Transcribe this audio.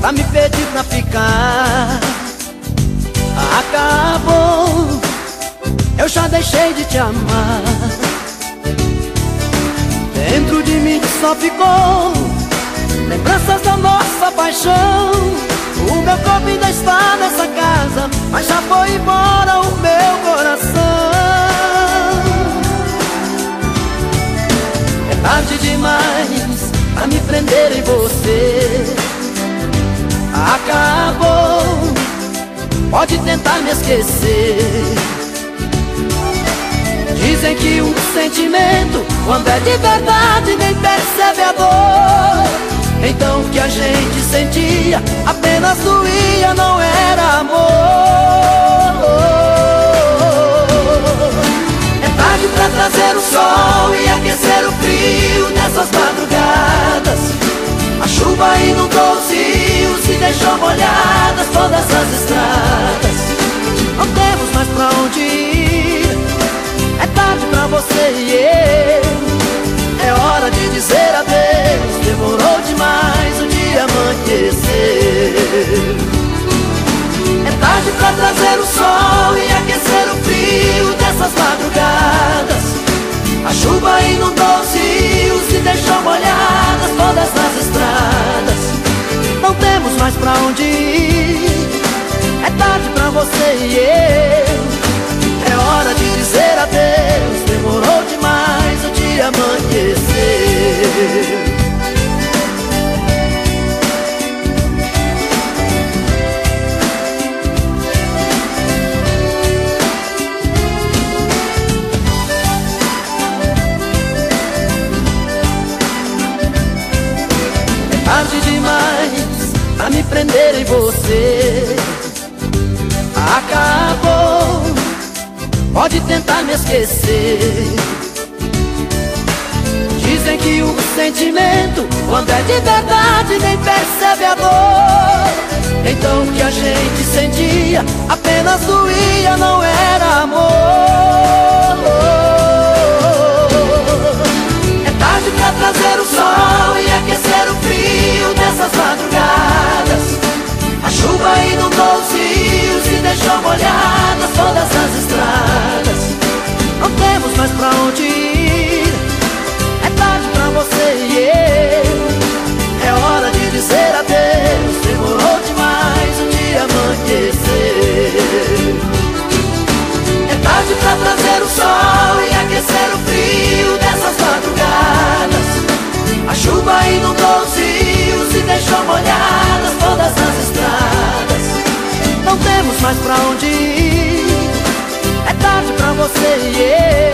pra me pedir pra ficar. Acabou, eu já deixei de te amar. Dentro de mim só ficou lembranças da nossa paixão. O meu corpo ainda está nessa casa, mas já foi embora o meu coração. É tarde demais pra me prender em você. Acabou, pode tentar me esquecer. Dizem que um sentimento, quando é de verdade, nem percebe a dor. Então o que a gente sentia apenas doía, não era amor. É tarde pra trazer o sol e aquecer o frio nessas madrugadas. A chuva inundou os rios e deixou molhadas todas as estradas. Pra onde ir. É tarde pra você e eu prender em você. Acabou Pode tentar me esquecer. Dizem que o sentimento Quando é de verdade nem percebe a dor. Então o que a gente sentia Apenas doía, não era pra onde ir. É tarde pra você e eu